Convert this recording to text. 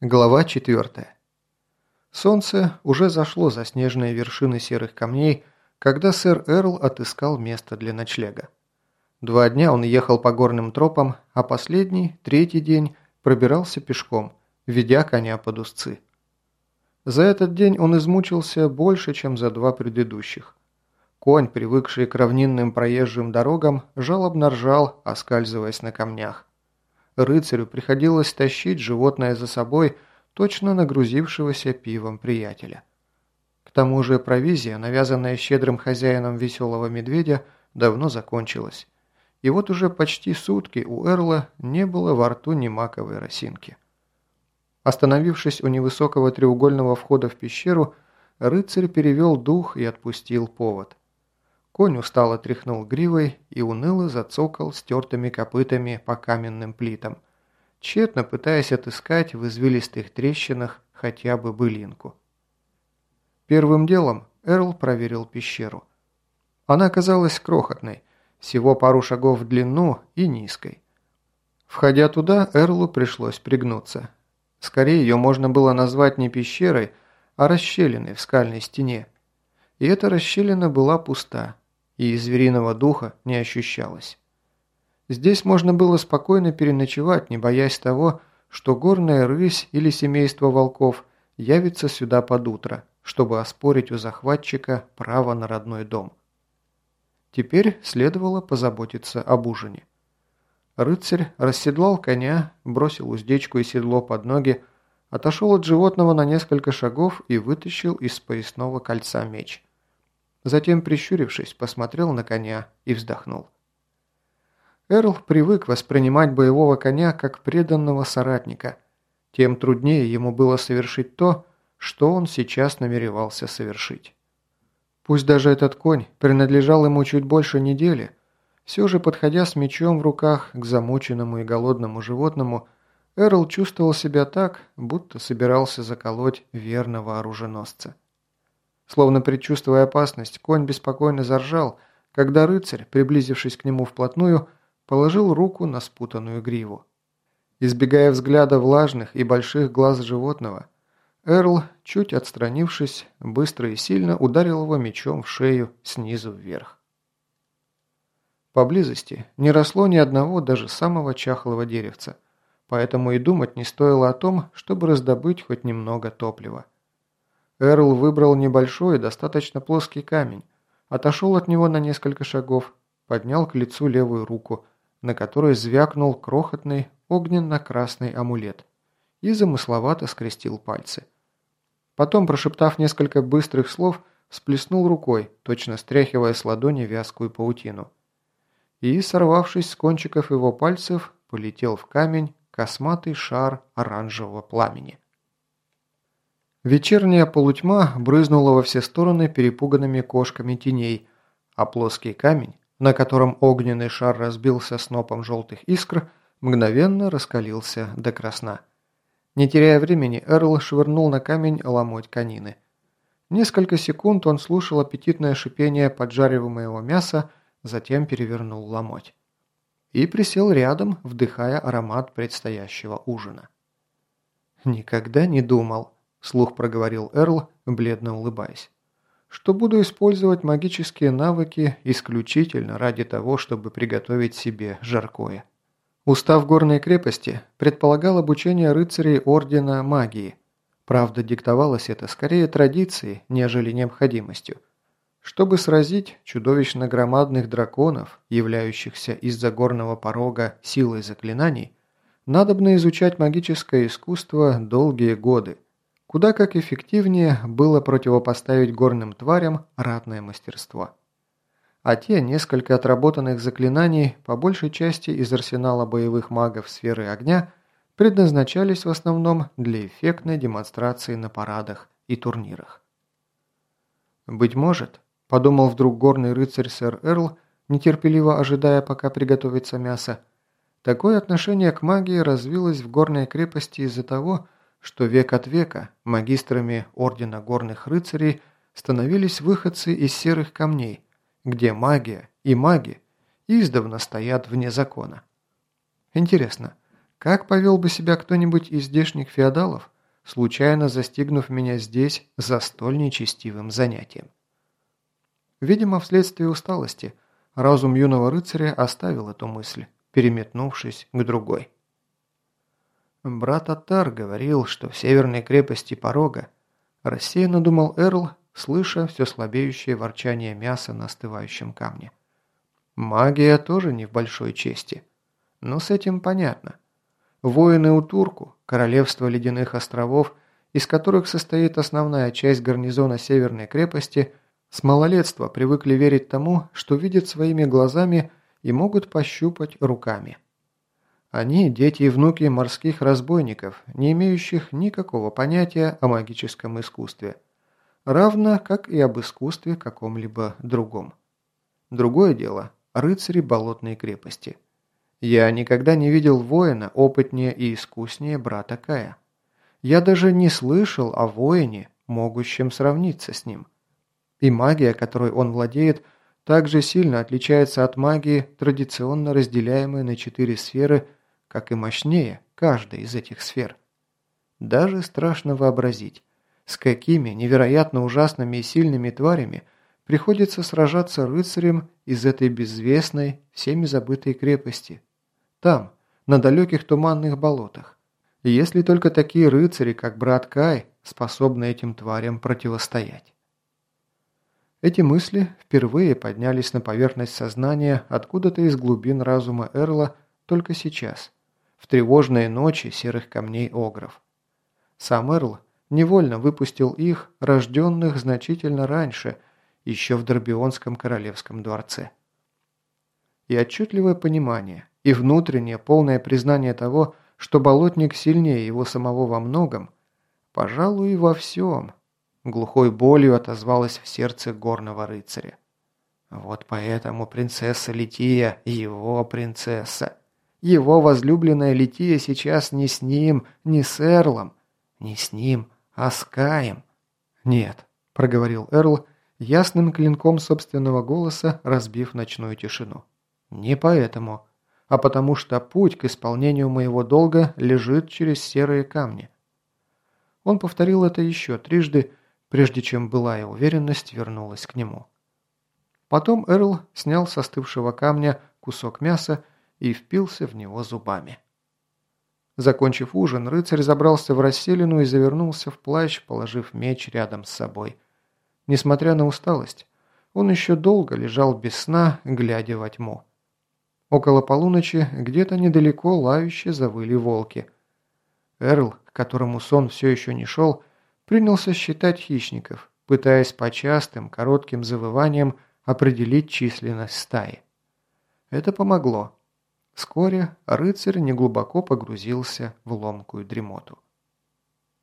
Глава 4. Солнце уже зашло за снежные вершины серых камней, когда сэр Эрл отыскал место для ночлега. Два дня он ехал по горным тропам, а последний, третий день, пробирался пешком, ведя коня под узцы. За этот день он измучился больше, чем за два предыдущих. Конь, привыкший к равнинным проезжим дорогам, жалобно ржал, оскальзываясь на камнях. Рыцарю приходилось тащить животное за собой, точно нагрузившегося пивом приятеля. К тому же провизия, навязанная щедрым хозяином веселого медведя, давно закончилась. И вот уже почти сутки у Эрла не было во рту ни маковой росинки. Остановившись у невысокого треугольного входа в пещеру, рыцарь перевел дух и отпустил повод. Конь устало тряхнул гривой и уныло зацокал стертыми копытами по каменным плитам, тщетно пытаясь отыскать в извилистых трещинах хотя бы былинку. Первым делом Эрл проверил пещеру. Она оказалась крохотной, всего пару шагов в длину и низкой. Входя туда, Эрлу пришлось пригнуться. Скорее, ее можно было назвать не пещерой, а расщелиной в скальной стене. И эта расщелина была пуста и звериного духа не ощущалось. Здесь можно было спокойно переночевать, не боясь того, что горная рысь или семейство волков явится сюда под утро, чтобы оспорить у захватчика право на родной дом. Теперь следовало позаботиться об ужине. Рыцарь расседлал коня, бросил уздечку и седло под ноги, отошел от животного на несколько шагов и вытащил из поясного кольца меч. Затем, прищурившись, посмотрел на коня и вздохнул. Эрл привык воспринимать боевого коня как преданного соратника. Тем труднее ему было совершить то, что он сейчас намеревался совершить. Пусть даже этот конь принадлежал ему чуть больше недели, все же, подходя с мечом в руках к замученному и голодному животному, Эрл чувствовал себя так, будто собирался заколоть верного оруженосца. Словно предчувствуя опасность, конь беспокойно заржал, когда рыцарь, приблизившись к нему вплотную, положил руку на спутанную гриву. Избегая взгляда влажных и больших глаз животного, Эрл, чуть отстранившись, быстро и сильно ударил его мечом в шею снизу вверх. Поблизости не росло ни одного даже самого чахлого деревца, поэтому и думать не стоило о том, чтобы раздобыть хоть немного топлива. Эрл выбрал небольшой, достаточно плоский камень, отошел от него на несколько шагов, поднял к лицу левую руку, на которой звякнул крохотный огненно-красный амулет и замысловато скрестил пальцы. Потом, прошептав несколько быстрых слов, сплеснул рукой, точно стряхивая с ладони вязкую паутину. И, сорвавшись с кончиков его пальцев, полетел в камень косматый шар оранжевого пламени. Вечерняя полутьма брызнула во все стороны перепуганными кошками теней, а плоский камень, на котором огненный шар разбился снопом желтых искр, мгновенно раскалился до красна. Не теряя времени, Эрл швырнул на камень ломоть конины. Несколько секунд он слушал аппетитное шипение поджариваемого мяса, затем перевернул ломоть. И присел рядом, вдыхая аромат предстоящего ужина. «Никогда не думал», – слух проговорил Эрл, бледно улыбаясь, – что буду использовать магические навыки исключительно ради того, чтобы приготовить себе жаркое. Устав горной крепости предполагал обучение рыцарей Ордена Магии. Правда, диктовалось это скорее традицией, нежели необходимостью. Чтобы сразить чудовищно громадных драконов, являющихся из-за горного порога силой заклинаний, надобно изучать магическое искусство долгие годы – Куда как эффективнее было противопоставить горным тварям ратное мастерство. А те несколько отработанных заклинаний, по большей части из арсенала боевых магов сферы огня, предназначались в основном для эффектной демонстрации на парадах и турнирах. «Быть может», – подумал вдруг горный рыцарь сэр Эрл, нетерпеливо ожидая, пока приготовится мясо, такое отношение к магии развилось в горной крепости из-за того, что век от века магистрами Ордена Горных Рыцарей становились выходцы из серых камней, где магия и маги издавна стоят вне закона. Интересно, Как повел бы себя кто-нибудь из здешних феодалов, случайно застигнув меня здесь за столь нечестивым занятием? Видимо, вследствие усталости, разум юного рыцаря оставил эту мысль, переметнувшись к другой. Брат Атар говорил, что в северной крепости Порога рассеянно думал Эрл, слыша все слабеющее ворчание мяса на остывающем камне. Магия тоже не в большой чести. Но с этим понятно. Воины у Турку, королевство ледяных островов, из которых состоит основная часть гарнизона северной крепости, с малолетства привыкли верить тому, что видят своими глазами и могут пощупать руками. Они – дети и внуки морских разбойников, не имеющих никакого понятия о магическом искусстве, равно как и об искусстве каком-либо другом. Другое дело – рыцари болотной крепости. Я никогда не видел воина опытнее и искуснее брата Кая. Я даже не слышал о воине, могущем сравниться с ним. И магия, которой он владеет, также сильно отличается от магии, традиционно разделяемой на четыре сферы – как и мощнее каждая из этих сфер. Даже страшно вообразить, с какими невероятно ужасными и сильными тварями приходится сражаться рыцарям из этой безвестной, всеми забытой крепости. Там, на далеких туманных болотах. Если только такие рыцари, как брат Кай, способны этим тварям противостоять. Эти мысли впервые поднялись на поверхность сознания откуда-то из глубин разума Эрла только сейчас, в тревожные ночи серых камней огров. Сам Эрл невольно выпустил их, рожденных значительно раньше, еще в Дорбионском королевском дворце. И отчетливое понимание, и внутреннее полное признание того, что болотник сильнее его самого во многом, пожалуй, во всем, глухой болью отозвалась в сердце горного рыцаря. Вот поэтому принцесса Лития – его принцесса. Его возлюбленная Лития сейчас не с ним, не с Эрлом. Не с ним, а с Каем. «Нет», – проговорил Эрл, ясным клинком собственного голоса разбив ночную тишину. «Не поэтому, а потому что путь к исполнению моего долга лежит через серые камни». Он повторил это еще трижды, прежде чем былая уверенность вернулась к нему. Потом Эрл снял с остывшего камня кусок мяса и впился в него зубами. Закончив ужин, рыцарь забрался в расселину и завернулся в плащ, положив меч рядом с собой. Несмотря на усталость, он еще долго лежал без сна, глядя во тьму. Около полуночи где-то недалеко лающе завыли волки. Эрл, к которому сон все еще не шел, принялся считать хищников, пытаясь по частым, коротким завываниям определить численность стаи. Это помогло. Вскоре рыцарь неглубоко погрузился в ломкую дремоту.